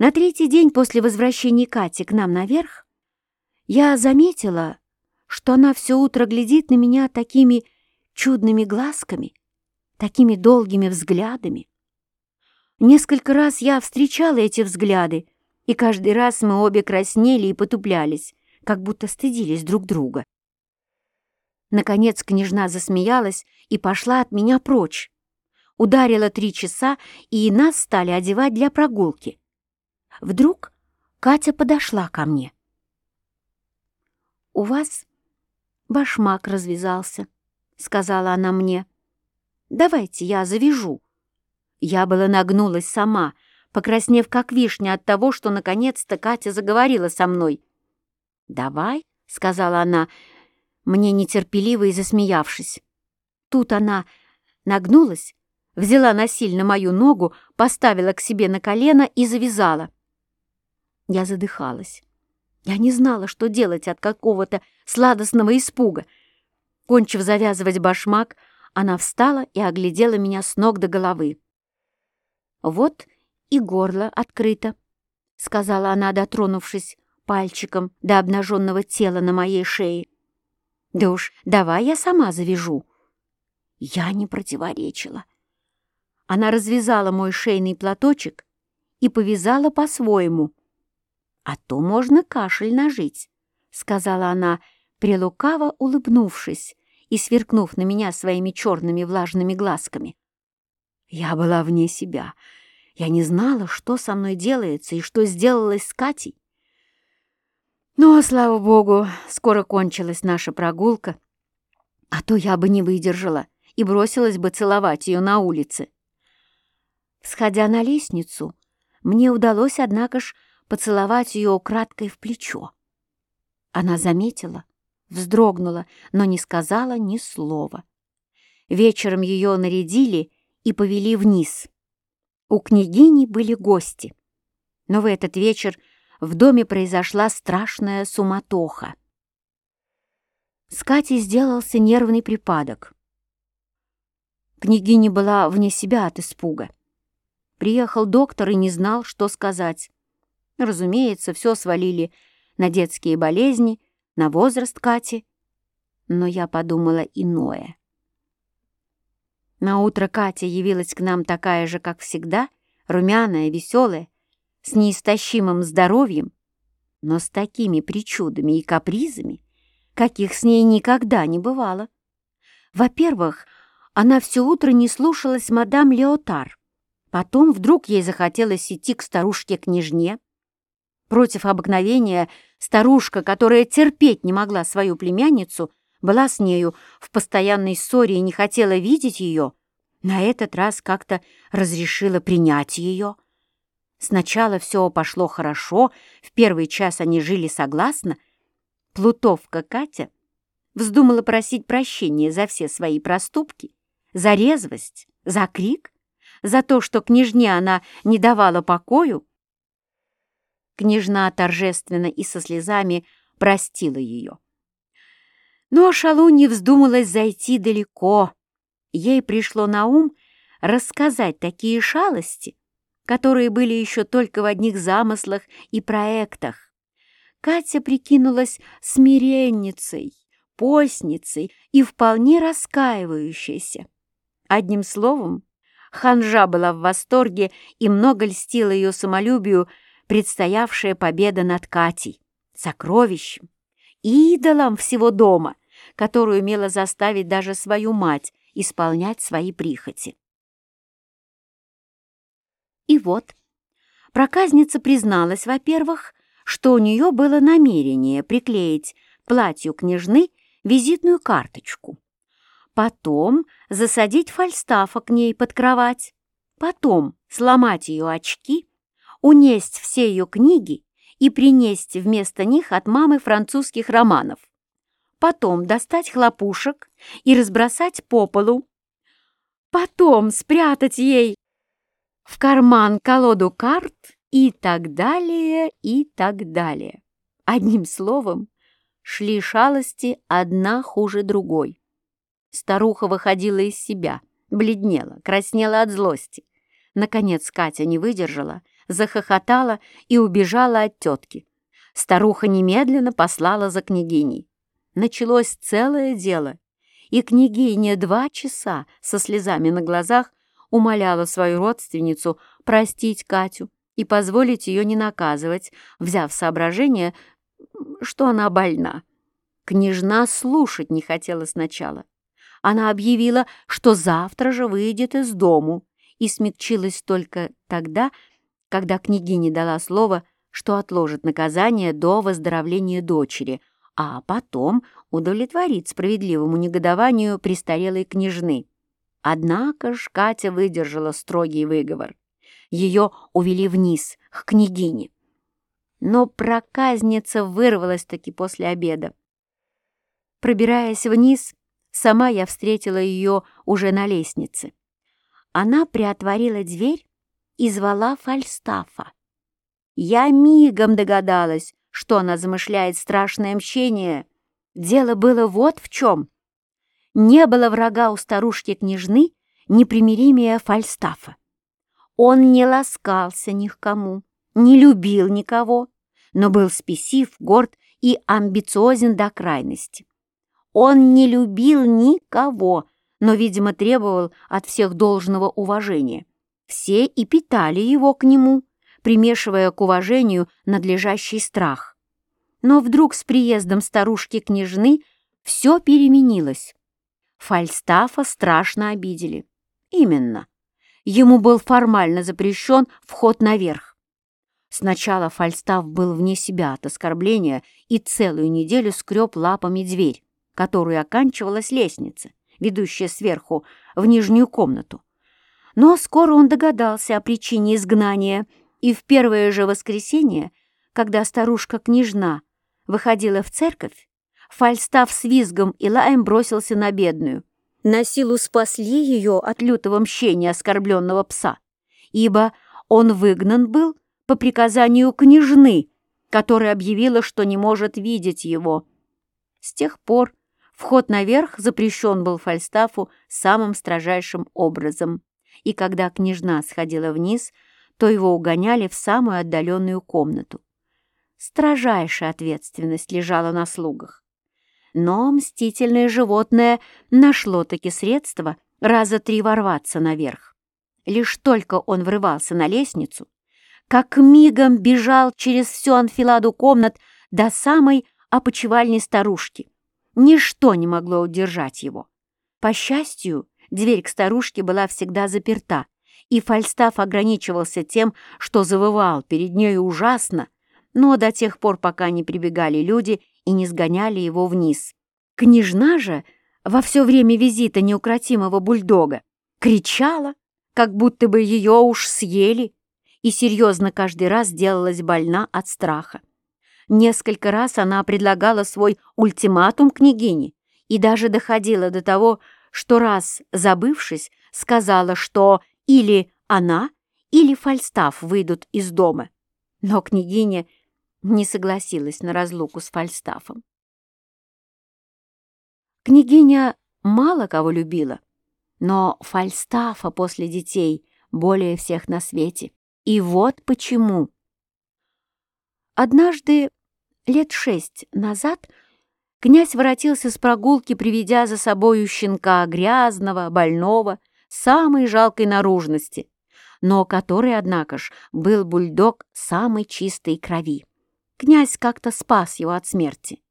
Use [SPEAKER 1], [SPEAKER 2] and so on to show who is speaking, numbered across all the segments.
[SPEAKER 1] На третий день после возвращения Кати к нам наверх я заметила, что она все утро глядит на меня такими чудными глазками, такими долгими взглядами. Несколько раз я встречала эти взгляды, и каждый раз мы обе краснели и потуплялись, как будто стыдились друг друга. Наконец княжна засмеялась и пошла от меня прочь. Ударило три часа, и нас стали одевать для прогулки. Вдруг Катя подошла ко мне. «У вас башмак развязался», — сказала она мне. «Давайте я завяжу». Я была нагнулась сама, покраснев как вишня от того, что наконец-то Катя заговорила со мной. «Давай», — сказала она, мне нетерпеливо и засмеявшись. Тут она нагнулась, взяла насильно мою ногу, поставила к себе на колено и завязала. Я задыхалась. Я не знала, что делать от какого-то сладостного испуга. Кончив завязывать башмак, она встала и оглядела меня с ног до головы. «Вот и горло открыто», — сказала она, дотронувшись пальчиком до обнаженного тела на моей шее. «Да уж, давай я сама завяжу». Я не противоречила. Она развязала мой шейный платочек и повязала по-своему. «А то можно кашель нажить», — сказала она, прилукаво улыбнувшись и сверкнув на меня своими черными влажными глазками. Я была вне себя. Я не знала, что со мной делается и что сделалось с Катей. Но, слава богу, скоро кончилась наша прогулка, а то я бы не выдержала и бросилась бы целовать ее на улице. Сходя на лестницу, мне удалось, однако ж, поцеловать ее украдкой в плечо. Она заметила, вздрогнула, но не сказала ни слова. Вечером ее нарядили и повели вниз. У княгини были гости, но в этот вечер в доме произошла страшная суматоха. С Катей сделался нервный припадок. Княгиня была вне себя от испуга. Приехал доктор и не знал, что сказать. Разумеется, все свалили на детские болезни, на возраст Кати. Но я подумала иное. На утро Катя явилась к нам такая же, как всегда, румяная, веселая, с неистощимым здоровьем, но с такими причудами и капризами, каких с ней никогда не бывало. Во-первых, она все утро не слушалась мадам Леотар. Потом вдруг ей захотелось идти к старушке-княжне. Против обыкновения старушка, которая терпеть не могла свою племянницу, была с нею в постоянной ссоре и не хотела видеть ее, на этот раз как-то разрешила принять ее — Сначала все пошло хорошо, в первый час они жили согласно. Плутовка Катя вздумала просить прощения за все свои проступки, за резвость, за крик, за то, что княжне она не давала покою. Княжна торжественно и со слезами простила ее. Но Шалунья вздумалась зайти далеко. Ей пришло на ум рассказать такие шалости, которые были еще только в одних замыслах и проектах. Катя прикинулась смиренницей, постницей и вполне раскаивающейся. Одним словом, ханжа была в восторге и много льстила ее самолюбию предстоявшая победа над Катей, сокровищем, идолом всего дома, которую умела заставить даже свою мать исполнять свои прихоти. И вот, проказница призналась, во-первых, что у нее было намерение приклеить к платью княжны визитную карточку, потом засадить фальстафа к ней под кровать, потом сломать ее очки, унесть все ее книги и принести вместо них от мамы французских романов, потом достать хлопушек и разбросать по полу, потом спрятать ей в карман колоду карт и так далее, и так далее. Одним словом, шли шалости одна хуже другой. Старуха выходила из себя, бледнела, краснела от злости. Наконец Катя не выдержала, захохотала и убежала от тетки. Старуха немедленно послала за княгиней. Началось целое дело, и княгиня два часа со слезами на глазах умоляла свою родственницу простить Катю и позволить ее не наказывать, взяв соображение, что она больна. Княжна слушать не хотела сначала. Она объявила, что завтра же выйдет из дому, и смягчилась только тогда, когда княгиня дала слово, что отложит наказание до выздоровления дочери, а потом удовлетворит справедливому негодованию престарелой княжны. Однако ж Катя выдержала строгий выговор. Ее увели вниз, к княгине. Но проказница вырвалась-таки после обеда. Пробираясь вниз, сама я встретила ее уже на лестнице. Она приотворила дверь и звала Фальстафа. Я мигом догадалась, что она замышляет страшное мщение. Дело было вот в чем. Не было врага у старушки-княжны непримиримее Фальстафа. Он не ласкался ни к кому, не любил никого, но был спесив, горд и амбициозен до крайности. Он не любил никого, но, видимо, требовал от всех должного уважения. Все и питали его к нему, примешивая к уважению надлежащий страх. Но вдруг с приездом старушки-княжны все переменилось. Фальстафа страшно обидели. Именно. Ему был формально запрещен вход наверх. Сначала Фальстаф был вне себя от оскорбления и целую неделю скреб лапами дверь, которую оканчивалась лестница, ведущая сверху в нижнюю комнату. Но скоро он догадался о причине изгнания, и в первое же воскресенье, когда старушка-княжна выходила в церковь, Фальстав с визгом и лаем бросился на бедную. На силу спасли ее от лютого мщения оскорбленного пса, ибо он выгнан был по приказанию княжны, которая объявила, что не может видеть его. С тех пор вход наверх запрещен был Фальстафу самым строжайшим образом, и когда княжна сходила вниз, то его угоняли в самую отдаленную комнату. Строжайшая ответственность лежала на слугах. Но мстительное животное нашло-таки средства раза три ворваться наверх. Лишь только он врывался на лестницу, как мигом бежал через всю анфиладу комнат до самой опочивальни старушки. Ничто не могло удержать его. По счастью, дверь к старушке была всегда заперта, и Фальстаф ограничивался тем, что завывал перед нею ужасно, но до тех пор, пока не прибегали люди и не сгоняли его вниз. Княжна же во все время визита неукротимого бульдога кричала, как будто бы ее уж съели, и серьезно каждый раз делалась больна от страха. Несколько раз она предлагала свой ультиматум княгине и даже доходила до того, что раз, забывшись, сказала, что или она, или Фальстаф выйдут из дома. Но княгиня не согласилась на разлуку с Фальстафом. Княгиня мало кого любила, но Фальстафа после детей более всех на свете. И вот почему. Однажды, лет шесть назад, князь воротился с прогулки, приведя за собою щенка грязного, больного, самой жалкой наружности, но который, однако ж, был бульдог самой чистой крови князь как-то спас его от смерти.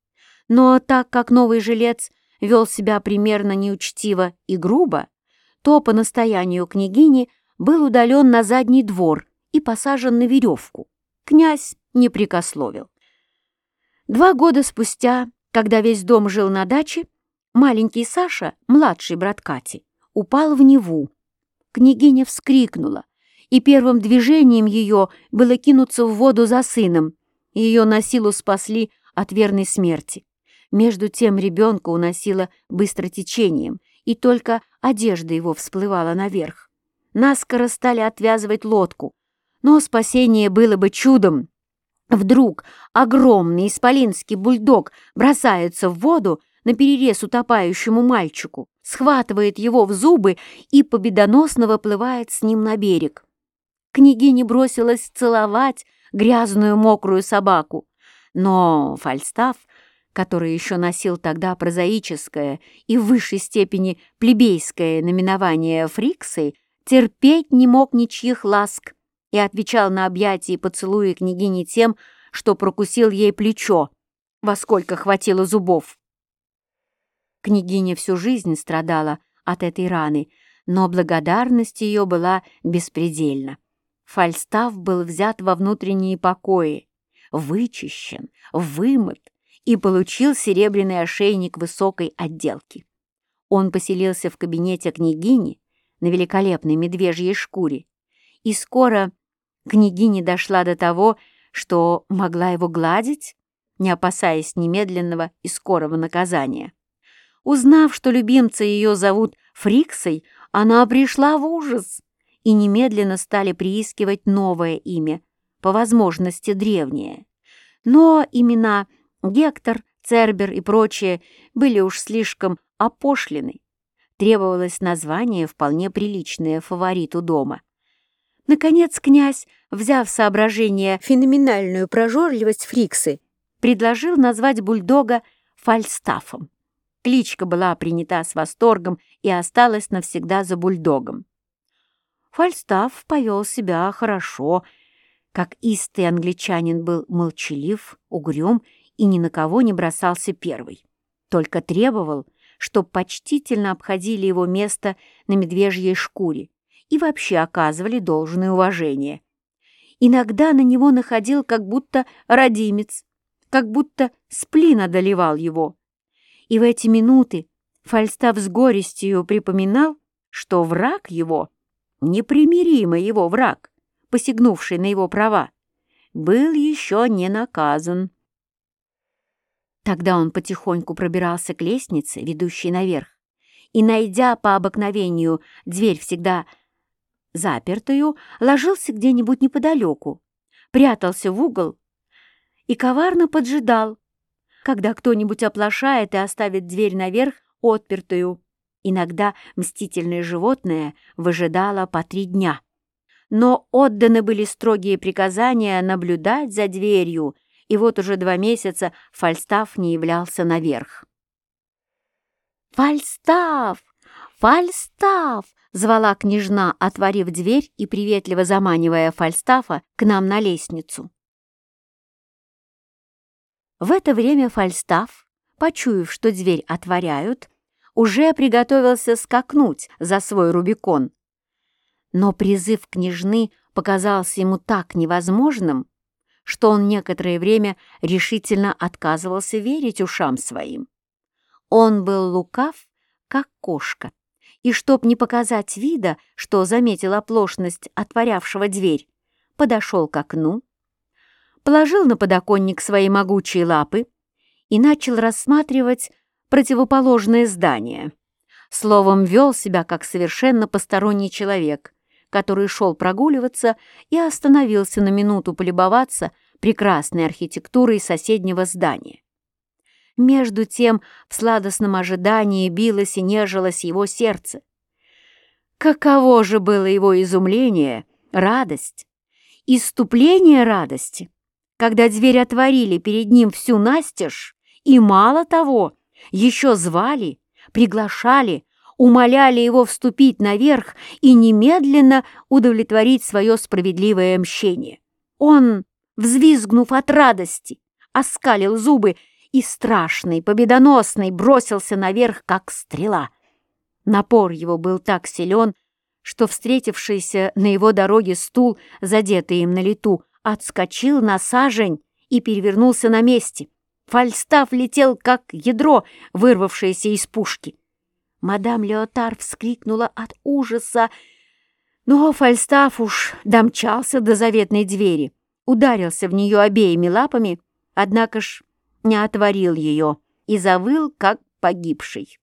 [SPEAKER 1] Но так как новый жилец вел себя примерно неучтиво и грубо, то по настоянию княгини был удален на задний двор и посажен на веревку. Князь не прикословил. Два года спустя, когда весь дом жил на даче, маленький Саша, младший брат Кати, упал в Неву. Княгиня вскрикнула, и первым движением ее было кинуться в воду за сыном, ее на силу спасли от верной смерти. Между тем ребенка уносило быстротечением, и только одежда его всплывала наверх. Наскоро стали отвязывать лодку, но спасение было бы чудом. Вдруг огромный исполинский бульдог бросается в воду на перерез утопающему мальчику, схватывает его в зубы и победоносно выплывает с ним на берег. Княгиня бросилась целовать грязную мокрую собаку, но Фальстаф, который еще носил тогда прозаическое и в высшей степени плебейское наименование фриксы, терпеть не мог ничьих ласк и отвечал на объятия и поцелуи княгини тем, что прокусил ей плечо, во сколько хватило зубов. Княгиня всю жизнь страдала от этой раны, но благодарность ее была беспредельна. Фальстав был взят во внутренние покои, вычищен, вымыт и получил серебряный ошейник высокой отделки. Он поселился в кабинете княгини на великолепной медвежьей шкуре, и скоро княгиня дошла до того, что могла его гладить, не опасаясь немедленного и скорого наказания. Узнав, что любимца ее зовут Фриксой, она пришла в ужас и немедленно стали приискивать новое имя, по возможности древнее. Но имена Гектор, Цербер и прочие были уж слишком опошлены. Требовалось название, вполне приличное фавориту дома. Наконец князь, взяв соображение феноменальную прожорливость Фриксы, предложил назвать бульдога Фальстафом. Кличка была принята с восторгом и осталась навсегда за бульдогом. Фальстаф повел себя хорошо. Как истый англичанин был молчалив, угрюм и ни на кого не бросался первый. Только требовал, чтоб почтительно обходили его место на медвежьей шкуре и вообще оказывали должное уважение. Иногда на него находил как будто родимец, как будто сплин одолевал его. И в эти минуты Фальстав с горестью припоминал, что враг его, непримиримый его враг, посягнувший на его права, был еще не наказан. Тогда он потихоньку пробирался к лестнице, ведущей наверх, и, найдя по обыкновению дверь всегда запертую, ложился где-нибудь неподалеку, прятался в угол и коварно поджидал, когда кто-нибудь оплошает и оставит дверь наверх отпертую. Иногда мстительное животное выжидало по три дня. Но отданы были строгие приказания наблюдать за дверью, и вот уже два месяца Фальстаф не являлся наверх. «Фальстаф! Фальстаф!» — звала княжна, отворив дверь и приветливо заманивая Фальстафа к нам на лестницу. В это время Фальстаф, почуяв, что дверь отворяют, уже приготовился скакнуть за свой Рубикон. Но призыв княжны показался ему так невозможным, что он некоторое время решительно отказывался верить ушам своим. Он был лукав, как кошка, и, чтоб не показать вида, что заметил оплошность отворявшего дверь, подошел к окну, положил на подоконник свои могучие лапы и начал рассматривать противоположное здание. Словом, вел себя как совершенно посторонний человек, который шел прогуливаться и остановился на минуту полюбоваться прекрасной архитектурой соседнего здания. Между тем в сладостном ожидании билось и нежилось его сердце. Каково же было его изумление, радость, иступление радости, когда дверь отворили перед ним всю настежь, и мало того, еще звали, приглашали, умоляли его вступить наверх и немедленно удовлетворить свое справедливое мщение. Он, взвизгнув от радости, оскалил зубы и страшный, победоносный бросился наверх, как стрела. Напор его был так силен, что встретившийся на его дороге стул, задетый им на лету, отскочил на сажень и перевернулся на месте. Фальстав летел, как ядро, вырвавшееся из пушки. Мадам Леотар вскрикнула от ужаса, но Фальстаф уж домчался до заветной двери, ударился в нее обеими лапами, однако ж не отворил ее и завыл, как погибший.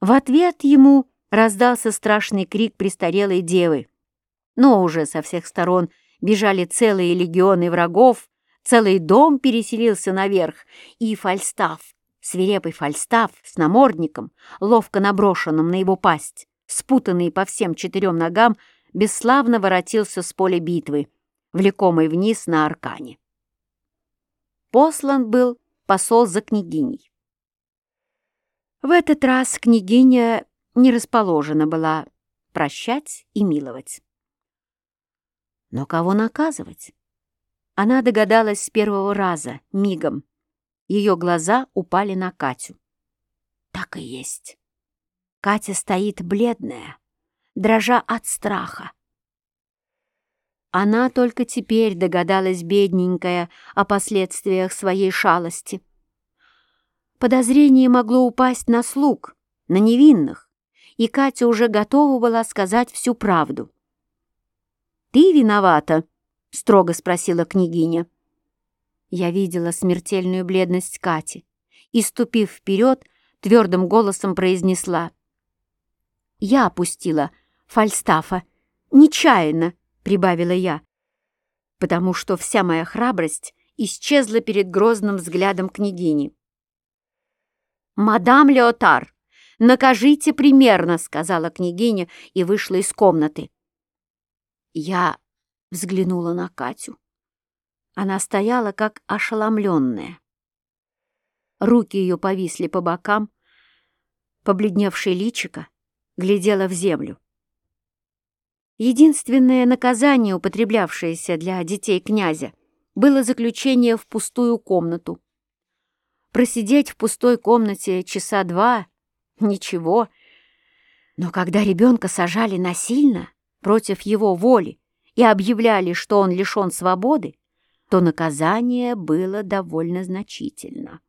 [SPEAKER 1] В ответ ему раздался страшный крик престарелой девы, но уже со всех сторон бежали целые легионы врагов, целый дом переселился наверх, и Фальстав, свирепый Фальстав с намордником, ловко наброшенным на его пасть, спутанный по всем четырем ногам, бесславно воротился с поля битвы, влекомый вниз на аркане. Послан был посол за княгиней. В этот раз княгиня не расположена была прощать и миловать. Но кого наказывать? Она догадалась с первого раза, мигом. Ее глаза упали на Катю. Так и есть. Катя стоит бледная, дрожа от страха. Она только теперь догадалась, бедненькая, о последствиях своей шалости. Подозрение могло упасть на слуг, на невинных, и Катя уже готова была сказать всю правду. «Ты виновата?» — строго спросила княгиня. Я видела смертельную бледность Кати и, ступив вперед, твердым голосом произнесла. «Я опустила Фальстафа. Нечаянно!» — прибавила я, потому что вся моя храбрость исчезла перед грозным взглядом княгини. «Мадам Леотар, накажите примерно!» — сказала княгиня и вышла из комнаты. Я взглянула на Катю. Она стояла как ошеломленная. Руки ее повисли по бокам, побледневшее личико глядела в землю. Единственное наказание, употреблявшееся для детей князя, было заключение в пустую комнату. Просидеть в пустой комнате часа два — ничего. Но когда ребенка сажали насильно, против его воли, и объявляли, что он лишен свободы, то наказание было довольно значительно.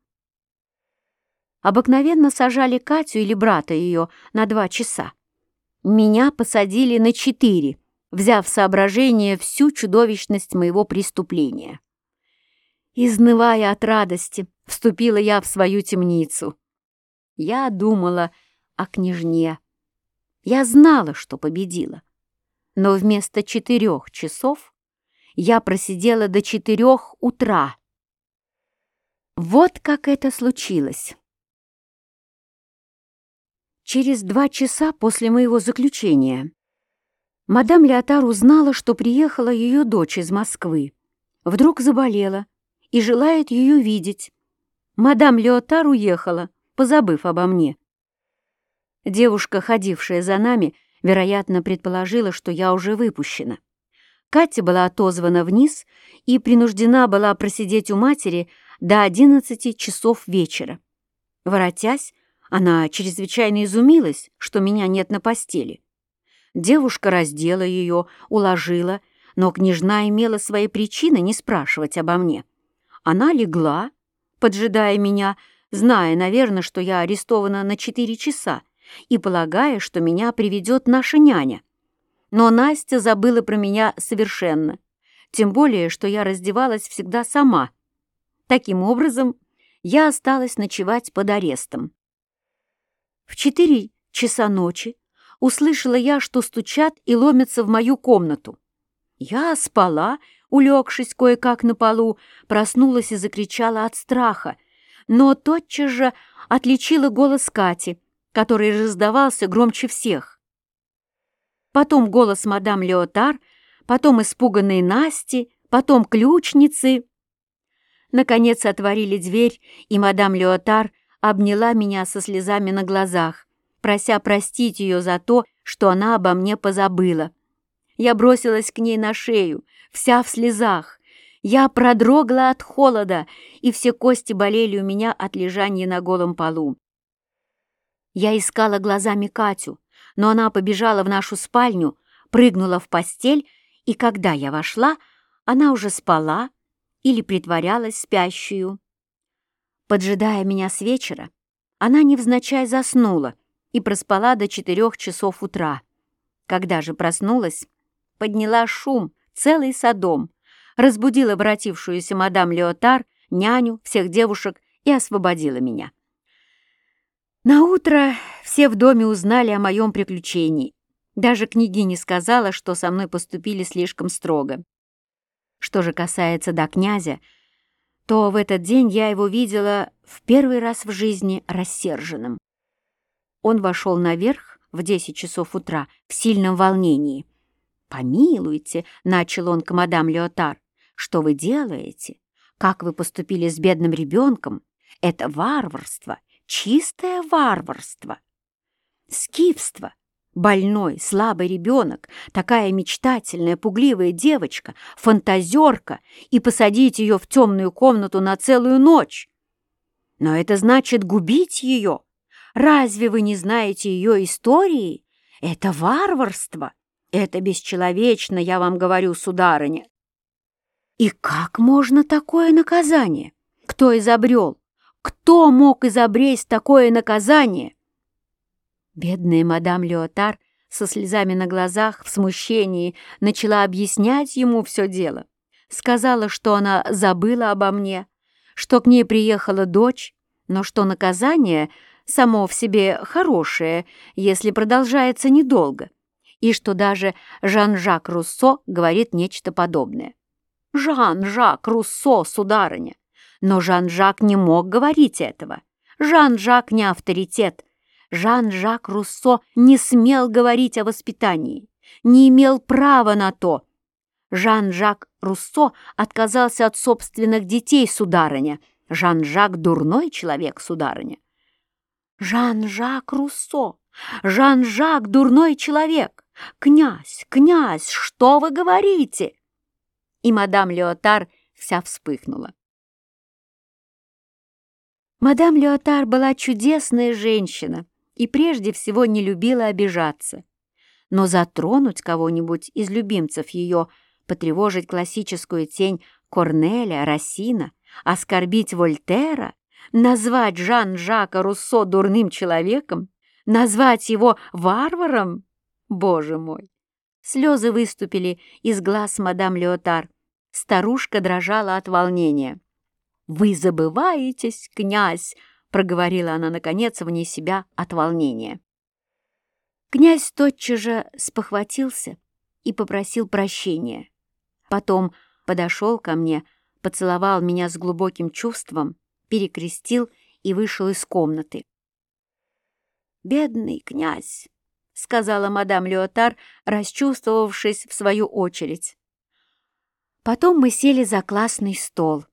[SPEAKER 1] Обыкновенно сажали Катю или брата ее на два часа. Меня посадили на четыре, взяв в соображение всю чудовищность моего преступления. Изнывая от радости, вступила я в свою темницу. Я думала о княжне. Я знала, что победила. Но вместо четырех часов я просидела до четырех утра. Вот как это случилось. Через два часа после моего заключения мадам Леотар узнала, что приехала ее дочь из Москвы. Вдруг заболела и желает ее видеть. Мадам Леотар уехала, позабыв обо мне. Девушка, ходившая за нами, вероятно, предположила, что я уже выпущена. Катя была отозвана вниз и принуждена была просидеть у матери до одиннадцати часов вечера. Воротясь, она чрезвычайно изумилась, что меня нет на постели. Девушка раздела ее, уложила, но княжна имела свои причины не спрашивать обо мне. Она легла, поджидая меня, зная, наверное, что я арестована на четыре часа и полагая, что меня приведет наша няня. Но Настя забыла про меня совершенно, тем более, что я раздевалась всегда сама. Таким образом, я осталась ночевать под арестом. В четыре часа ночи услышала я, что стучат и ломятся в мою комнату. Я спала, улегшись кое-как на полу, проснулась и закричала от страха, но тотчас же отличила голос Кати, который раздавался громче всех. Потом голос мадам Леотар, потом испуганной Насти, потом ключницы. Наконец отворили дверь, и мадам Леотар обняла меня со слезами на глазах, прося простить ее за то, что она обо мне позабыла. Я бросилась к ней на шею, вся в слезах. Я продрогла от холода, и все кости болели у меня от лежания на голом полу. Я искала глазами Катю, но она побежала в нашу спальню, прыгнула в постель, и когда я вошла, она уже спала или притворялась спящую. Поджидая меня с вечера, она невзначай заснула и проспала до четырех часов утра. Когда же проснулась, подняла шум, целый садом, разбудила обратившуюся мадам Леотар, няню, всех девушек и освободила меня. На утро все в доме узнали о моем приключении. Даже княгиня сказала, что со мной поступили слишком строго. Что же касается до князя, то в этот день я его видела в первый раз в жизни рассерженным. Он вошел наверх в 10 часов утра в сильном волнении. «Помилуйте», — начал он к мадам Леотар, — «что вы делаете? Как вы поступили с бедным ребенком? Это варварство, чистое варварство. Скифство, больной, слабый ребенок, такая мечтательная, пугливая девочка, фантазерка, и посадить ее в темную комнату на целую ночь. Но это значит губить ее. Разве вы не знаете ее истории? Это варварство. Это бесчеловечно, я вам говорю, сударыня. И как можно такое наказание? Кто изобрел? Кто мог изобресть такое наказание? Бедная мадам Леотар со слезами на глазах в смущении начала объяснять ему все дело. Сказала, что она забыла обо мне, что к ней приехала дочь, но что наказание само в себе хорошее, если продолжается недолго, и что даже Жан-Жак Руссо говорит нечто подобное. Жан-Жак Руссо, сударыня! Но Жан-Жак не мог говорить этого. Жан-Жак не авторитет. Жан-Жак Руссо не смел говорить о воспитании, не имел права на то. Жан-Жак Руссо отказался от собственных детей, сударыня. Жан-Жак дурной человек, сударыня. Жан-Жак Руссо! Жан-Жак дурной человек! Князь, князь, что вы говорите? И мадам Леотар вся вспыхнула. Мадам Леотар была чудесная женщина и прежде всего не любила обижаться. Но затронуть кого-нибудь из любимцев ее, потревожить классическую тень Корнеля, Рассина, оскорбить Вольтера, назвать Жан-Жака Руссо дурным человеком, назвать его варваром? Боже мой! Слезы выступили из глаз мадам Леотар. Старушка дрожала от волнения. «Вы забываетесь, князь!» — проговорила она, наконец, вне себя от волнения. Князь тотчас же спохватился и попросил прощения. Потом подошел ко мне, поцеловал меня с глубоким чувством, перекрестил и вышел из комнаты. «Бедный князь!» — сказала мадам Леотар, расчувствовавшись в свою очередь. Потом мы сели за классный стол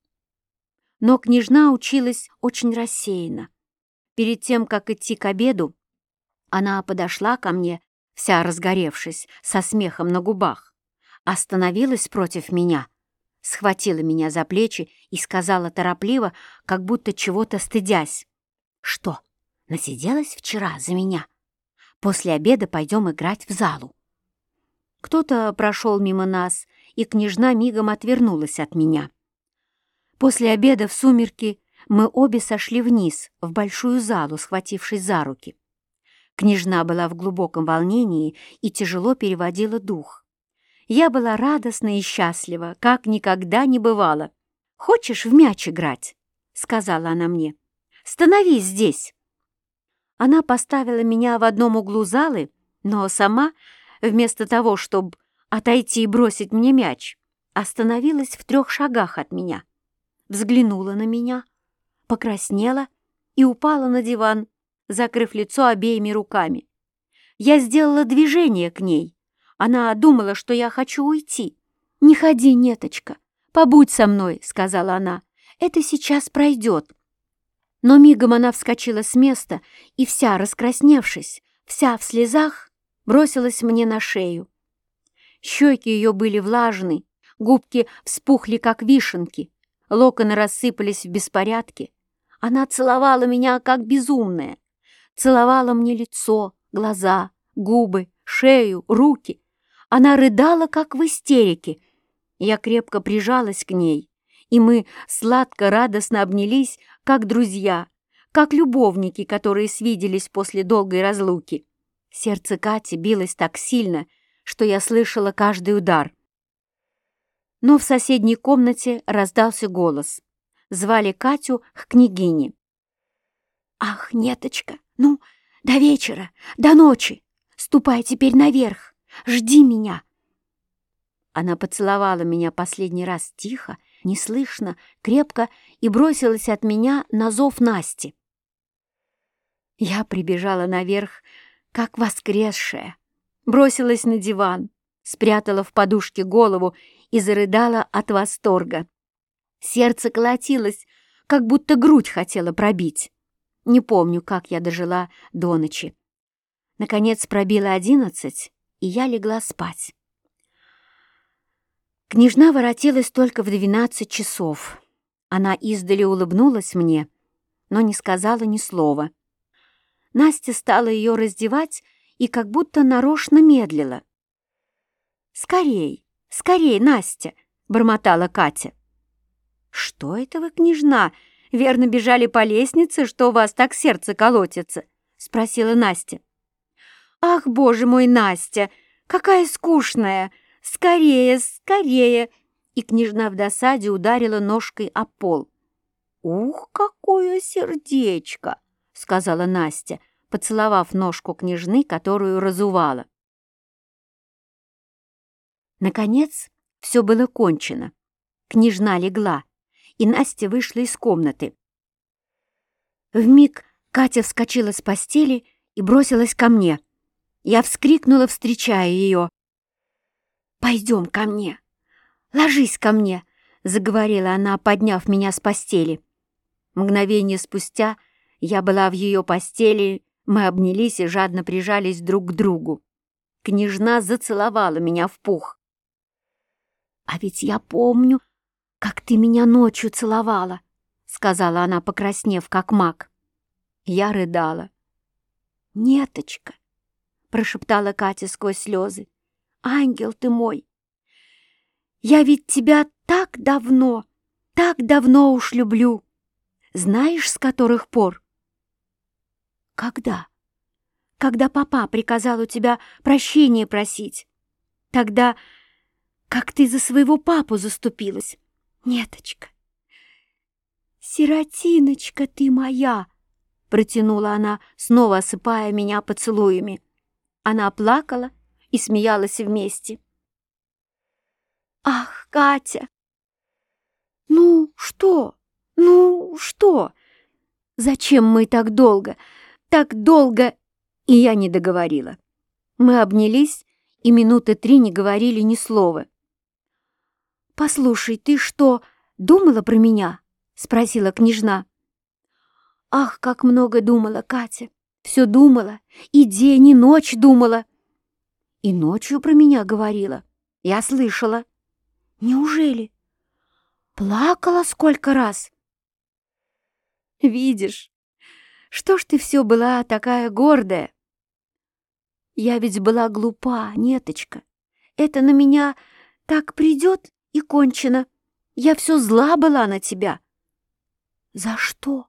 [SPEAKER 1] но княжна училась очень рассеянно. Перед тем, как идти к обеду, она подошла ко мне, вся разгоревшись, со смехом на губах, остановилась против меня, схватила меня за плечи и сказала торопливо, как будто чего-то стыдясь. «Что, насиделась вчера за меня? После обеда пойдем играть в залу». Кто-то прошел мимо нас, и княжна мигом отвернулась от меня. После обеда в сумерки мы обе сошли вниз, в большую залу, схватившись за руки. Княжна была в глубоком волнении и тяжело переводила дух. Я была радостна и счастлива, как никогда не бывало. «Хочешь в мяч играть?» — сказала она мне. «Становись здесь!» Она поставила меня в одном углу залы, но сама, вместо того, чтобы отойти и бросить мне мяч, остановилась в трех шагах от меня взглянула на меня, покраснела и упала на диван, закрыв лицо обеими руками. Я сделала движение к ней. Она думала, что я хочу уйти. «Не ходи, неточка, побудь со мной», — сказала она. «Это сейчас пройдет». Но мигом она вскочила с места и вся, раскрасневшись, вся в слезах, бросилась мне на шею. Щеки ее были влажны, губки вспухли, как вишенки, локоны рассыпались в беспорядке. Она целовала меня, как безумная. Целовала мне лицо, глаза, губы, шею, руки. Она рыдала, как в истерике. Я крепко прижалась к ней, и мы сладко-радостно обнялись, как друзья, как любовники, которые свиделись после долгой разлуки. Сердце Кати билось так сильно, что я слышала каждый удар — но в соседней комнате раздался голос. Звали Катю к княгине. «Ах, неточка, ну, до вечера, до ночи! Ступай теперь наверх, жди меня!» Она поцеловала меня последний раз тихо, неслышно, крепко и бросилась от меня на зов Насти. Я прибежала наверх, как воскресшая, бросилась на диван, спрятала в подушке голову и зарыдала от восторга. Сердце колотилось, как будто грудь хотела пробить. Не помню, как я дожила до ночи. Наконец пробило одиннадцать, и я легла спать. Княжна воротилась только в двенадцать часов. Она издали улыбнулась мне, но не сказала ни слова. Настя стала ее раздевать и как будто нарочно медлила. «Скорей, скорей, Настя!» — бормотала Катя. «Что это вы, княжна? Верно бежали по лестнице, что у вас так сердце колотится?» — спросила Настя. «Ах, боже мой, Настя, какая скучная! Скорее, скорее!» И княжна в досаде ударила ножкой о пол. «Ух, какое сердечко!» — сказала Настя, поцеловав ножку княжны, которую разувала. Наконец, все было кончено. Княжна легла, и Настя вышла из комнаты. Вмиг Катя вскочила с постели и бросилась ко мне. Я вскрикнула, встречая ее. «Пойдем ко мне! Ложись ко мне!» — заговорила она, подняв меня с постели. Мгновение спустя я была в ее постели, мы обнялись и жадно прижались друг к другу. Княжна зацеловала меня в пух. «А ведь я помню, как ты меня ночью целовала», — сказала она, покраснев, как маг. Я рыдала. «Неточка», — прошептала Катя сквозь слезы, — «ангел ты мой! Я ведь тебя так давно, так давно уж люблю. Знаешь, с которых пор?» «Когда?» «Когда папа приказал у тебя прощения просить. Тогда, как ты за своего папу заступилась, Неточка, сиротиночка ты моя!» Протянула она, снова осыпая меня поцелуями. Она плакала и смеялась вместе. «Ах, Катя! Ну, что? Ну, что? Зачем мы так долго, так долго?» И я не договорила. Мы обнялись и минуты три не говорили ни слова. «Послушай, ты что, думала про меня?» — спросила княжна. «Ах, как много думала Катя! Все думала, и день, и ночь думала!» «И ночью про меня говорила. Я слышала». «Неужели?» «Плакала сколько раз?» «Видишь, что ж ты все была такая гордая?» «Я ведь была глупа, неточка. Это на меня так придет, и кончено. Я все зла была на тебя». «За что?»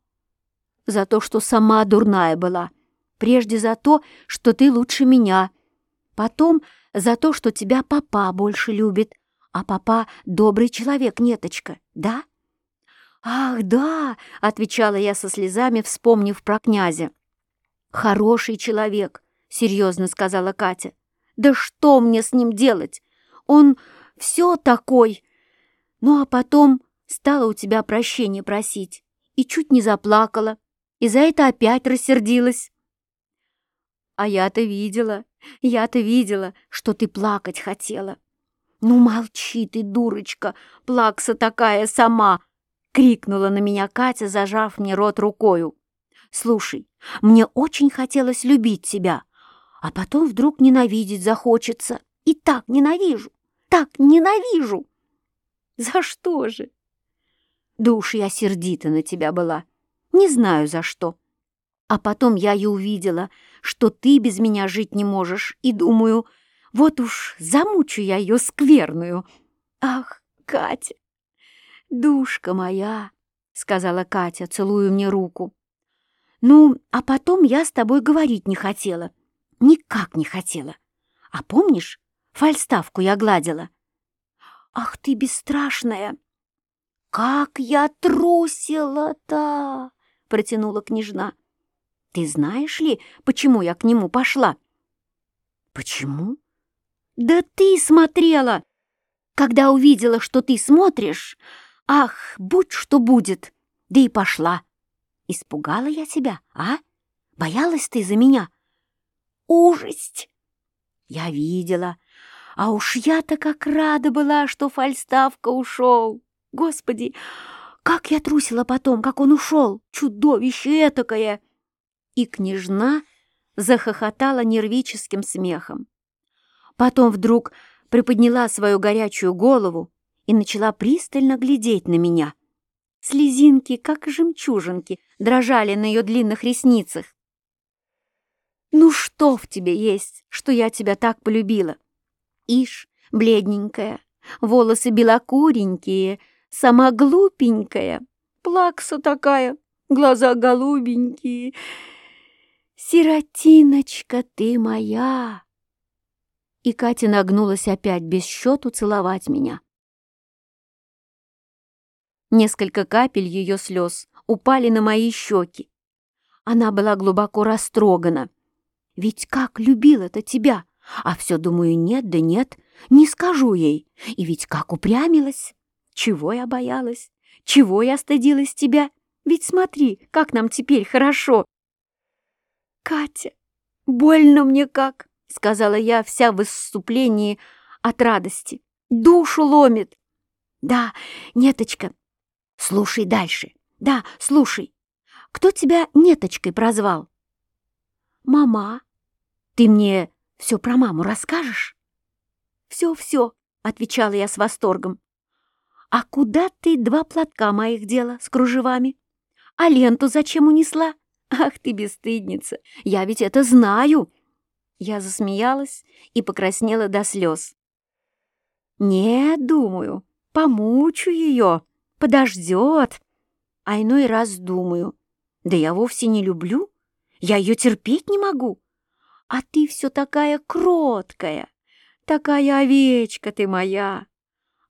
[SPEAKER 1] «За то, что сама дурная была. Прежде за то, что ты лучше меня. Потом за то, что тебя папа больше любит. А папа добрый человек, неточка, да?» «Ах, да!» — отвечала я со слезами, вспомнив про князя. «Хороший человек», — серьезно сказала Катя. «Да что мне с ним делать? Он все такой. Ну а потом стала у тебя прощения просить и чуть не заплакала, и за это опять рассердилась. А я-то видела, я-то видела, что ты плакать хотела. Ну молчи ты, дурочка, плакса такая сама, крикнула на меня Катя, зажав мне рот рукою. Слушай, мне очень хотелось любить тебя, а потом вдруг ненавидеть захочется. И так ненавижу так ненавижу!» «За что же?» «Да уж я сердита на тебя была. Не знаю, за что. А потом я и увидела, что ты без меня жить не можешь, и думаю, вот уж замучу я ее скверную. Ах, Катя, душка моя!» — сказала Катя, целуя мне руку. «Ну, а потом я с тобой говорить не хотела. Никак не хотела. А помнишь, Фальставку я гладила. Ах ты бесстрашная! Как я трусила-то! Протянула княжна. Ты знаешь ли, почему я к нему пошла? Почему? Да ты смотрела! Когда увидела, что ты смотришь, ах, будь что будет, да и пошла. Испугала я тебя, а? Боялась ты за меня? Ужасть! Я видела, А уж я-то как рада была, что Фальставка ушел. Господи, как я трусила потом, как он ушел, чудовище этакое!» И княжна захохотала нервическим смехом. Потом вдруг приподняла свою горячую голову и начала пристально глядеть на меня. Слезинки, как жемчужинки, дрожали на ее длинных ресницах. «Ну что в тебе есть, что я тебя так полюбила? Ишь, бледненькая, волосы белокуренькие, сама глупенькая, плакса такая, глаза голубенькие. Сиротиночка ты моя!» И Катя нагнулась опять без счету целовать меня. Несколько капель ее слез упали на мои щеки. Она была глубоко растрогана. Ведь как любила-то тебя! А все думаю, нет да нет, не скажу ей. И ведь как упрямилась! Чего я боялась? Чего я стыдилась тебя? Ведь смотри, как нам теперь хорошо!» «Катя, больно мне как!» — сказала я, вся в выступлении от радости. «Душу ломит!» «Да, Неточка, Слушай дальше. Да, слушай. Кто тебя Неточкой прозвал? Мама. Ты мне все про маму расскажешь? Все-все, отвечала я с восторгом. А куда ты два платка моих дела с кружевами? А ленту зачем унесла? Ах ты бесстыдница, я ведь это знаю. Я засмеялась и покраснела до слез. Не, думаю, помучу ее подождет. А иной раз думаю, да я вовсе не люблю, я ее терпеть не могу. А ты все такая кроткая, такая овечка ты моя.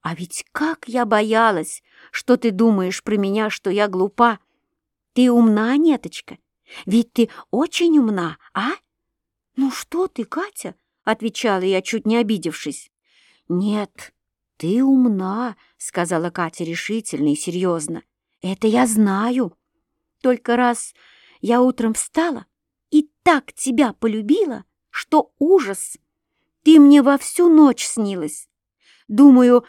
[SPEAKER 1] А ведь как я боялась, что ты думаешь про меня, что я глупа. Ты умна, Неточка, ведь ты очень умна, а? Ну что ты, Катя, — отвечала я, чуть не обидевшись. Нет, «Ты умна», — сказала Катя решительно и серьезно. «Это я знаю. Только раз я утром встала так тебя полюбила, что ужас. Ты мне во всю ночь снилась. Думаю,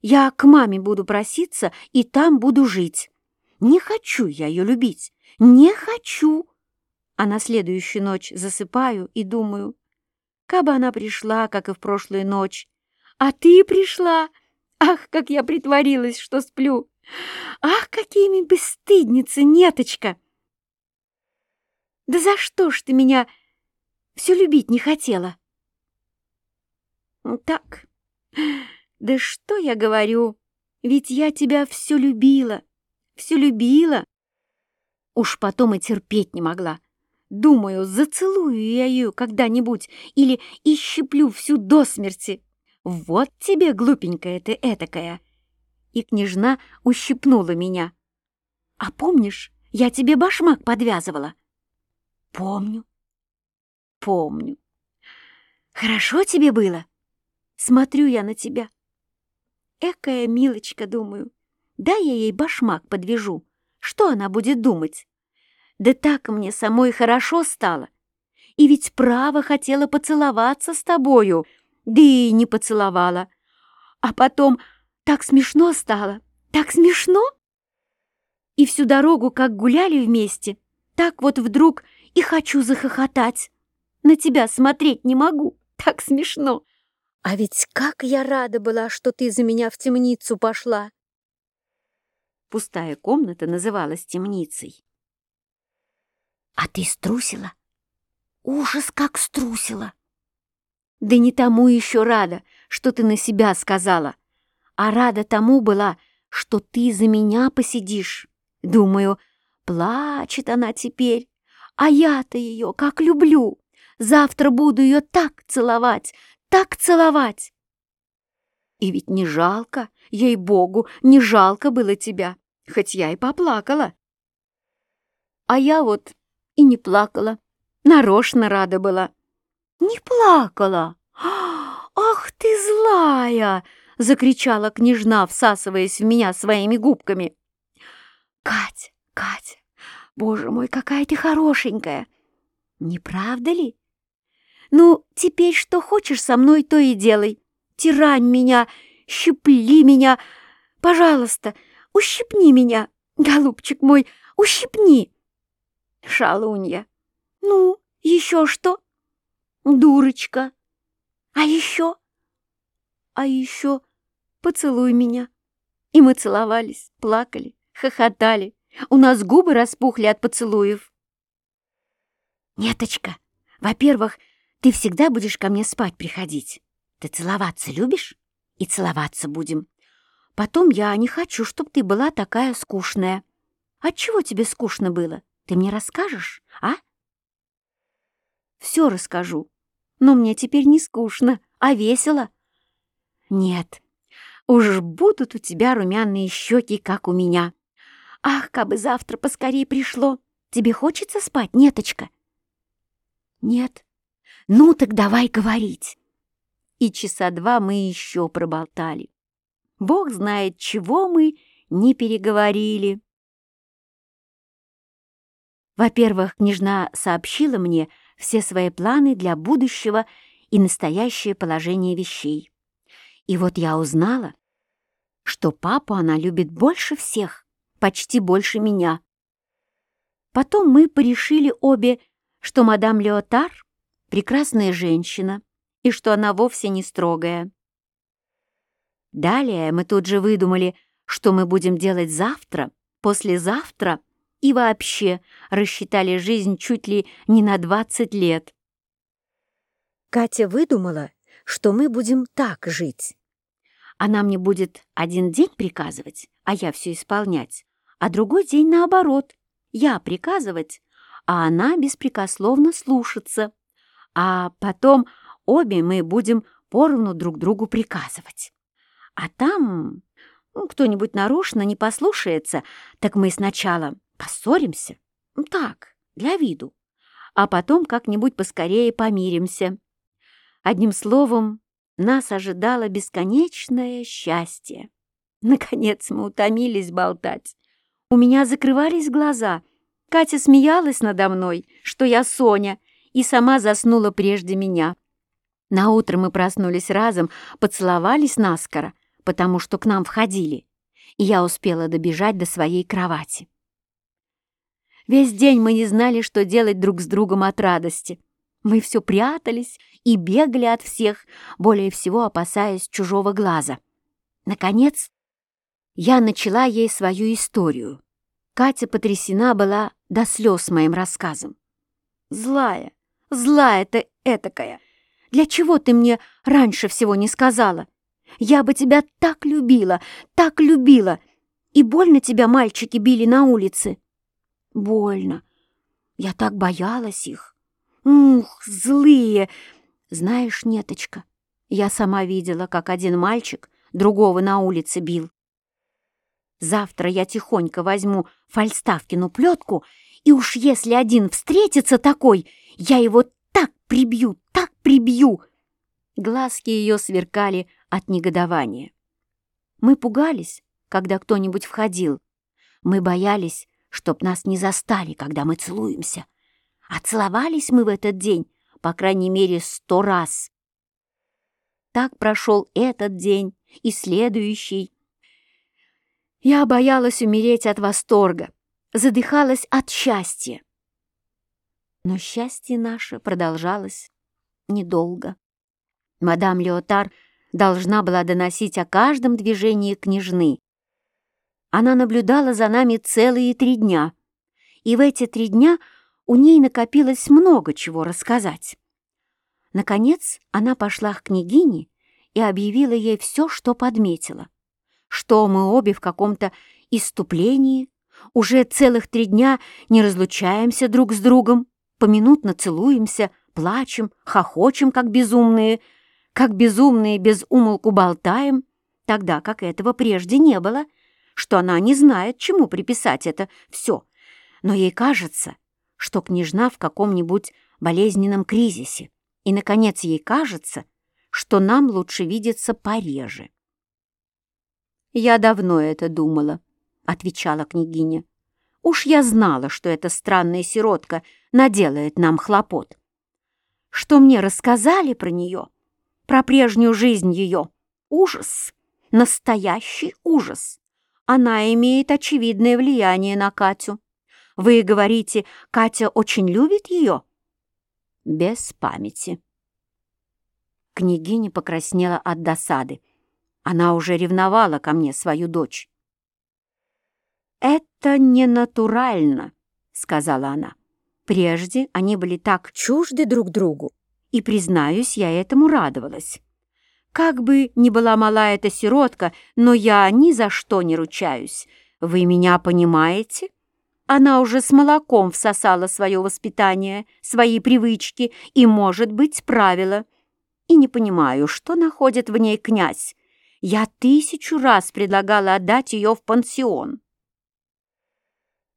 [SPEAKER 1] я к маме буду проситься и там буду жить. Не хочу я ее любить, не хочу. А на следующую ночь засыпаю и думаю, кабы она пришла, как и в прошлую ночь, а ты пришла! Ах, как я притворилась, что сплю! Ах, какими бесстыдницы, неточка! Да за что ж ты меня все любить не хотела? Так, да что я говорю? Ведь я тебя все любила, все любила. Уж потом и терпеть не могла. Думаю, зацелую я ее когда-нибудь или ищеплю всю до смерти. «Вот тебе, глупенькая ты этакая!» И княжна ущипнула меня. «А помнишь, я тебе башмак подвязывала?» «Помню». «Помню. Хорошо тебе было?» «Смотрю я на тебя. Экая милочка, думаю. Дай я ей башмак подвяжу. Что она будет думать? Да так мне самой хорошо стало. И ведь право хотела поцеловаться с тобою» да и не поцеловала. А потом так смешно стало, так смешно. И всю дорогу, как гуляли вместе, так вот вдруг и хочу захохотать. На тебя смотреть не могу, так смешно. А ведь как я рада была, что ты за меня в темницу пошла. Пустая комната называлась темницей. А ты струсила? Ужас, как струсила! Да не тому еще рада, что ты на себя сказала, а рада тому была, что ты за меня посидишь. Думаю, плачет она теперь, а я-то ее как люблю. Завтра буду ее так целовать, так целовать. И ведь не жалко, ей-богу, не жалко было тебя, хоть я и поплакала. А я вот и не плакала, нарочно рада была. «Не плакала! Ах ты злая!» — закричала княжна, всасываясь в меня своими губками. «Катя, Катя, боже мой, какая ты хорошенькая! Не правда ли? Ну, теперь что хочешь со мной, то и делай. тирань меня, щипли меня. Пожалуйста, ущипни меня, голубчик мой, ущипни. Шалунья. Ну, еще что? Дурочка. А еще? А еще поцелуй меня. И мы целовались, плакали, хохотали. У нас губы распухли от поцелуев. Неточка, во-первых, ты всегда будешь ко мне спать приходить. Ты целоваться любишь? И целоваться будем. Потом я не хочу, чтобы ты была такая скучная. Отчего тебе скучно было? Ты мне расскажешь, а? Все расскажу. Но мне теперь не скучно, а весело. Нет, уж будут у тебя румяные щеки, как у меня. Ах, как бы завтра поскорее пришло. Тебе хочется спать, неточка? Нет. Ну так давай говорить. И часа два мы еще проболтали. Бог знает, чего мы не переговорили. Во-первых, княжна сообщила мне все свои планы для будущего и настоящее положение вещей. И вот я узнала, что папу она любит больше всех, почти больше меня. Потом мы порешили обе, что мадам Леотар — прекрасная женщина и что она вовсе не строгая. Далее мы тут же выдумали, что мы будем делать завтра, послезавтра и вообще рассчитали жизнь чуть ли не на 20 лет. Катя выдумала, что мы будем так жить. Она мне будет один день приказывать, а я все исполнять, а другой день наоборот, я приказывать, а она беспрекословно слушаться. А потом обе мы будем поровну друг другу приказывать. А там ну, кто-нибудь нарочно не послушается, так мы сначала поссоримся, ну, так, для виду, а потом как-нибудь поскорее помиримся. Одним словом, нас ожидало бесконечное счастье. Наконец мы утомились болтать. У меня закрывались глаза — Катя смеялась надо мной, что я Соня, и сама заснула прежде меня. Наутро мы проснулись разом, поцеловались наскоро, потому что к нам входили, и я успела добежать до своей кровати. Весь день мы не знали, что делать друг с другом от радости. Мы все прятались и бегали от всех, более всего опасаясь чужого глаза. Наконец, я начала ей свою историю. Катя потрясена была до слез моим рассказом. «Злая, злая ты этакая! Для чего ты мне раньше всего не сказала? Я бы тебя так любила, так любила! И больно тебя мальчики били на улице?» «Больно. Я так боялась их. Ух, злые! Знаешь, Неточка, я сама видела, как один мальчик другого на улице бил. Завтра я тихонько возьму Фальставкину плетку, и уж если один встретится такой, я его так прибью, так прибью!» Глазки ее сверкали от негодования. Мы пугались, когда кто-нибудь входил. Мы боялись, чтоб нас не застали, когда мы целуемся. А целовались мы в этот день, по крайней мере, сто раз. Так прошел этот день и следующий, я боялась умереть от восторга, задыхалась от счастья. Но счастье наше продолжалось недолго. Мадам Леотар должна была доносить о каждом движении княжны. Она наблюдала за нами целые три дня, и в эти три дня у ней накопилось много чего рассказать. Наконец она пошла к княгине и объявила ей все, что подметила что мы обе в каком-то иступлении, уже целых три дня не разлучаемся друг с другом, поминутно целуемся, плачем, хохочем, как безумные, как безумные без умолку болтаем, тогда как этого прежде не было, что она не знает, чему приписать это все, но ей кажется, что княжна в каком-нибудь болезненном кризисе, и, наконец, ей кажется, что нам лучше видеться пореже. «Я давно это думала», — отвечала княгиня. «Уж я знала, что эта странная сиротка наделает нам хлопот. Что мне рассказали про нее, про прежнюю жизнь ее. Ужас, настоящий ужас. Она имеет очевидное влияние на Катю. Вы говорите, Катя очень любит ее? Без памяти. Княгиня покраснела от досады. Она уже ревновала ко мне свою дочь. «Это не натурально», — сказала она. Прежде они были так чужды друг другу, и, признаюсь, я этому радовалась. Как бы ни была мала эта сиротка, но я ни за что не ручаюсь. Вы меня понимаете? Она уже с молоком всосала свое воспитание, свои привычки и, может быть, правила. И не понимаю, что находит в ней князь. Я тысячу раз предлагала отдать ее в пансион.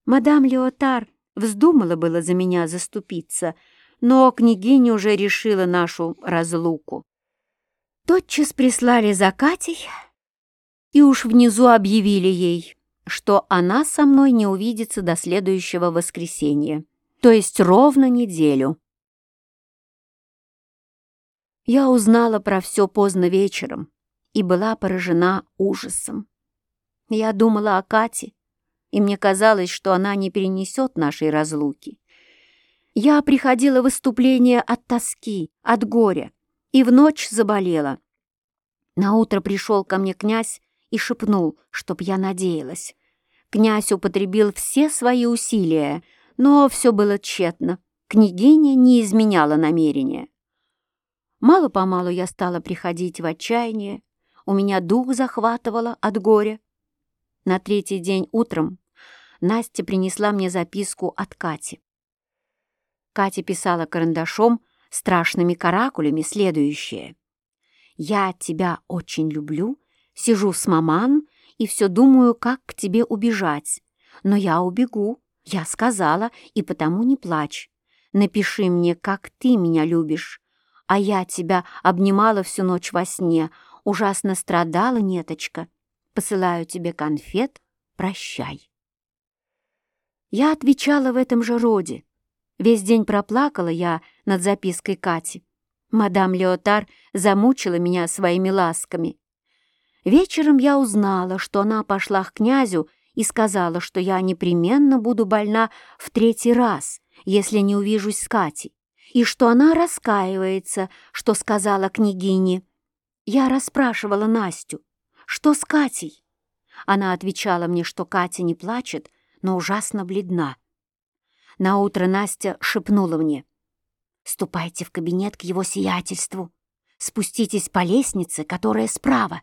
[SPEAKER 1] Мадам Леотар Вздумала было за меня заступиться, но княгиня уже решила нашу разлуку. Тотчас прислали за Катей, и уж внизу объявили ей, что она со мной не увидится до следующего воскресенья, то есть ровно неделю. Я узнала про все поздно вечером и была поражена ужасом. Я думала о Кате, и мне казалось, что она не перенесет нашей разлуки. Я приходила в выступление от тоски, от горя, и в ночь заболела. Наутро пришел ко мне князь и шепнул, чтоб я надеялась. Князь употребил все свои усилия, но все было тщетно. Княгиня не изменяла намерения. Мало-помалу я стала приходить в отчаяние, у меня дух захватывало от горя. На третий день утром Настя принесла мне записку от Кати. Катя писала карандашом страшными каракулями следующее. «Я тебя очень люблю, сижу с маман и все думаю, как к тебе убежать. Но я убегу, я сказала, и потому не плачь. Напиши мне, как ты меня любишь. А я тебя обнимала всю ночь во сне, ужасно страдала, неточка. Посылаю тебе конфет, прощай. Я отвечала в этом же роде. Весь день проплакала я над запиской Кати. Мадам Леотар замучила меня своими ласками. Вечером я узнала, что она пошла к князю и сказала, что я непременно буду больна в третий раз, если не увижусь с Катей, и что она раскаивается, что сказала княгине. Я расспрашивала Настю, что с Катей? Она отвечала мне, что Катя не плачет, но ужасно бледна. Наутро Настя шепнула мне. «Ступайте в кабинет к его сиятельству. Спуститесь по лестнице, которая справа».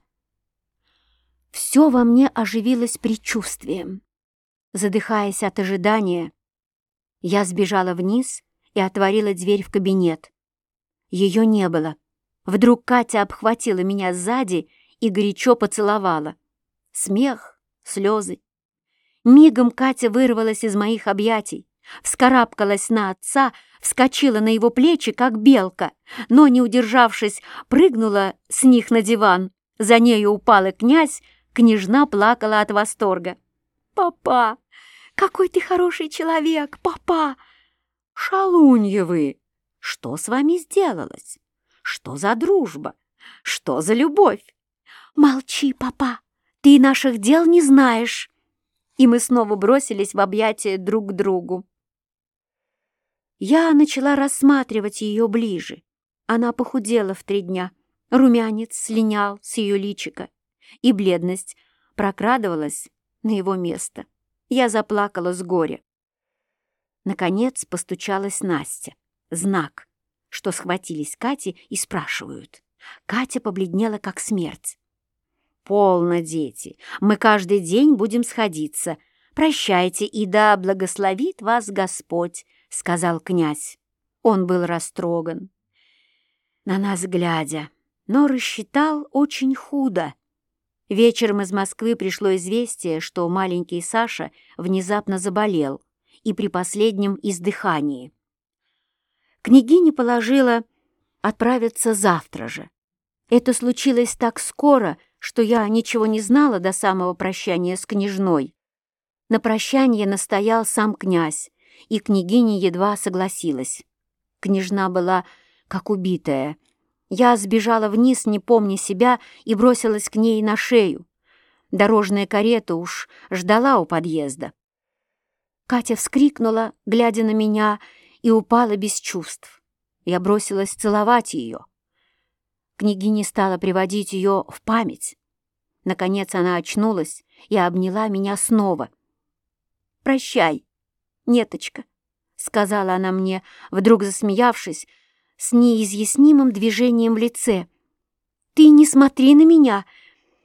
[SPEAKER 1] Все во мне оживилось предчувствием. Задыхаясь от ожидания, я сбежала вниз и отворила дверь в кабинет. Ее не было. Вдруг Катя обхватила меня сзади и горячо поцеловала. Смех, слезы. Мигом Катя вырвалась из моих объятий, вскарабкалась на отца, вскочила на его плечи, как белка, но, не удержавшись, прыгнула с них на диван. За нею упал и князь, княжна плакала от восторга. «Папа! Какой ты хороший человек, папа!» «Шалунья вы! Что с вами сделалось? Что за дружба? Что за любовь?» «Молчи, папа!» Ты наших дел не знаешь!» И мы снова бросились в объятия друг к другу. Я начала рассматривать ее ближе. Она похудела в три дня. Румянец слинял с ее личика, и бледность прокрадывалась на его место. Я заплакала с горя. Наконец постучалась Настя. Знак, что схватились Кати и спрашивают. Катя побледнела, как смерть. «Полно, дети, мы каждый день будем сходиться. Прощайте, и да благословит вас Господь», — сказал князь. Он был растроган. На нас глядя, но рассчитал очень худо. Вечером из Москвы пришло известие, что маленький Саша внезапно заболел и при последнем издыхании. Княгиня положила отправиться завтра же. Это случилось так скоро, что я ничего не знала до самого прощания с княжной. На прощание настоял сам князь, и княгиня едва согласилась. Княжна была как убитая. Я сбежала вниз, не помня себя, и бросилась к ней на шею. Дорожная карета уж ждала у подъезда. Катя вскрикнула, глядя на меня, и упала без чувств. Я бросилась целовать ее. Княгиня стала приводить ее в память. Наконец она очнулась и обняла меня снова. «Прощай, неточка», — сказала она мне, вдруг засмеявшись, с неизъяснимым движением в лице. «Ты не смотри на меня.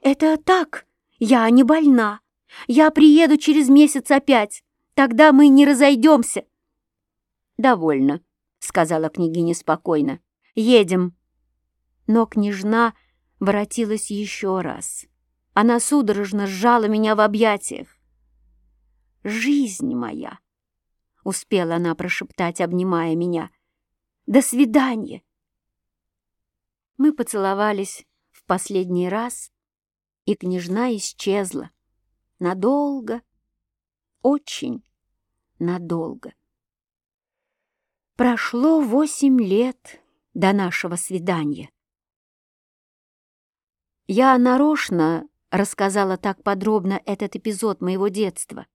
[SPEAKER 1] Это так, я не больна. Я приеду через месяц опять. Тогда мы не разойдемся». «Довольно», — сказала княгиня спокойно. «Едем». Но княжна воротилась еще раз. Она судорожно сжала меня в объятиях. «Жизнь моя!» — успела она прошептать, обнимая меня. «До свидания!» Мы поцеловались в последний раз, и княжна исчезла. Надолго, очень надолго. Прошло восемь лет до нашего свидания. Я нарочно рассказала так подробно этот эпизод моего детства,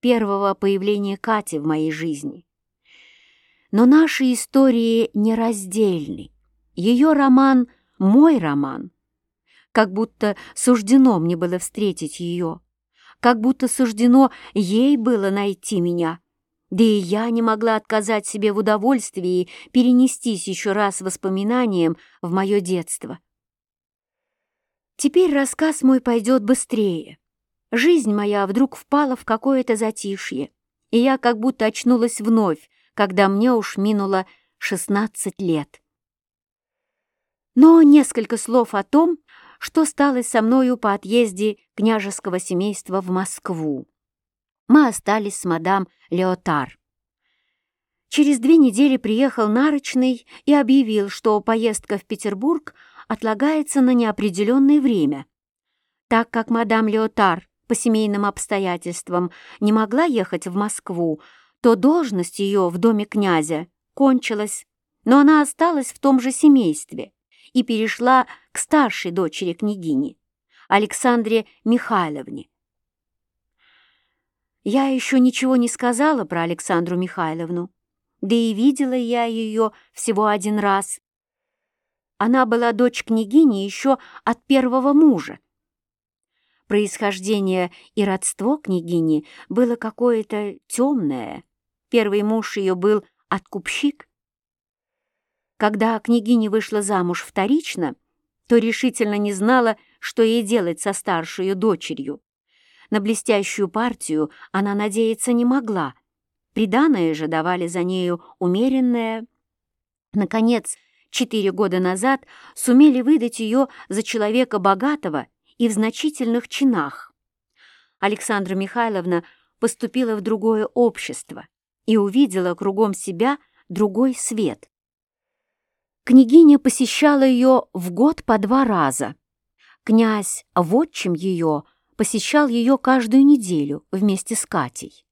[SPEAKER 1] первого появления Кати в моей жизни. Но наши истории нераздельны. Ее роман — мой роман. Как будто суждено мне было встретить ее, как будто суждено ей было найти меня. Да и я не могла отказать себе в удовольствии перенестись еще раз воспоминанием в мое детство. Теперь рассказ мой пойдет быстрее. Жизнь моя вдруг впала в какое-то затишье, и я как будто очнулась вновь, когда мне уж минуло 16 лет. Но несколько слов о том, что стало со мною по отъезде княжеского семейства в Москву. Мы остались с мадам Леотар. Через две недели приехал Нарочный и объявил, что поездка в Петербург отлагается на неопределенное время. Так как мадам Леотар по семейным обстоятельствам не могла ехать в Москву, то должность ее в доме князя кончилась, но она осталась в том же семействе и перешла к старшей дочери княгини, Александре Михайловне. Я еще ничего не сказала про Александру Михайловну, да и видела я ее всего один раз, она была дочь княгини еще от первого мужа. Происхождение и родство княгини было какое-то темное. Первый муж ее был откупщик. Когда княгиня вышла замуж вторично, то решительно не знала, что ей делать со старшей дочерью. На блестящую партию она надеяться не могла. Приданое же давали за нею умеренное. Наконец, четыре года назад сумели выдать ее за человека богатого и в значительных чинах. Александра Михайловна поступила в другое общество и увидела кругом себя другой свет. Княгиня посещала ее в год по два раза. Князь, вотчим ее, посещал ее каждую неделю вместе с Катей.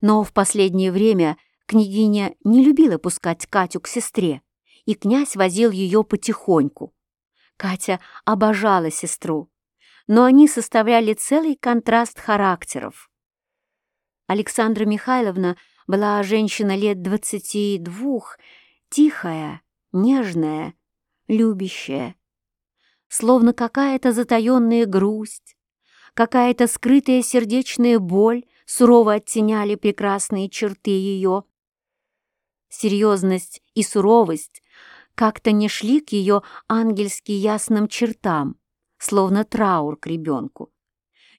[SPEAKER 1] Но в последнее время княгиня не любила пускать Катю к сестре, и князь возил ее потихоньку. Катя обожала сестру, но они составляли целый контраст характеров. Александра Михайловна была женщина лет двадцати двух, тихая, нежная, любящая. Словно какая-то затаенная грусть, какая-то скрытая сердечная боль сурово оттеняли прекрасные черты ее. Серьезность и суровость как-то не шли к ее ангельски ясным чертам, словно траур к ребенку.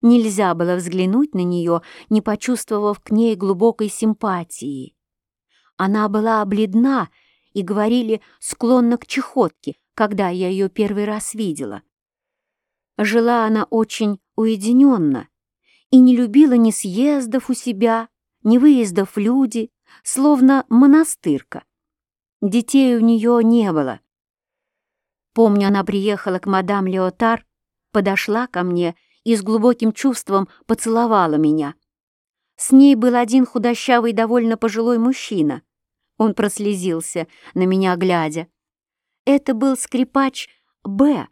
[SPEAKER 1] Нельзя было взглянуть на нее, не почувствовав к ней глубокой симпатии. Она была бледна и, говорили, склонна к чехотке, когда я ее первый раз видела. Жила она очень уединенно и не любила ни съездов у себя, ни выездов в люди, словно монастырка. Детей у нее не было. Помню, она приехала к мадам Леотар, подошла ко мне и с глубоким чувством поцеловала меня. С ней был один худощавый, довольно пожилой мужчина. Он прослезился, на меня глядя. Это был скрипач Б.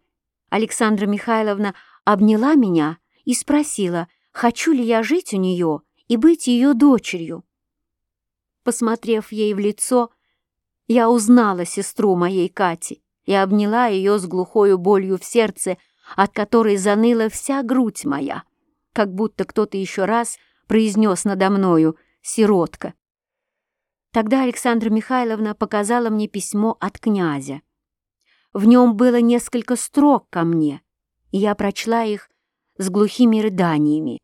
[SPEAKER 1] Александра Михайловна обняла меня и спросила, хочу ли я жить у нее и быть ее дочерью. Посмотрев ей в лицо, я узнала сестру моей Кати и обняла ее с глухою болью в сердце, от которой заныла вся грудь моя, как будто кто-то еще раз произнес надо мною «сиротка». Тогда Александра Михайловна показала мне письмо от князя. В нем было несколько строк ко мне, и я прочла их с глухими рыданиями.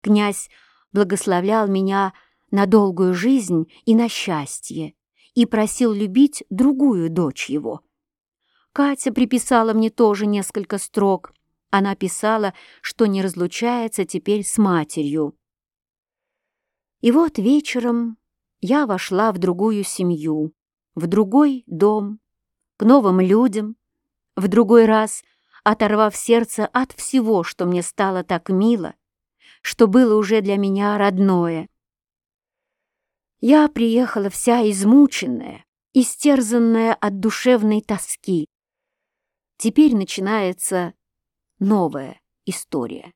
[SPEAKER 1] Князь благословлял меня на долгую жизнь и на счастье и просил любить другую дочь его. Катя приписала мне тоже несколько строк. Она писала, что не разлучается теперь с матерью. И вот вечером я вошла в другую семью, в другой дом, к новым людям, в другой раз оторвав сердце от всего, что мне стало так мило, что было уже для меня родное. Я приехала вся измученная, истерзанная от душевной тоски. Теперь начинается новая история.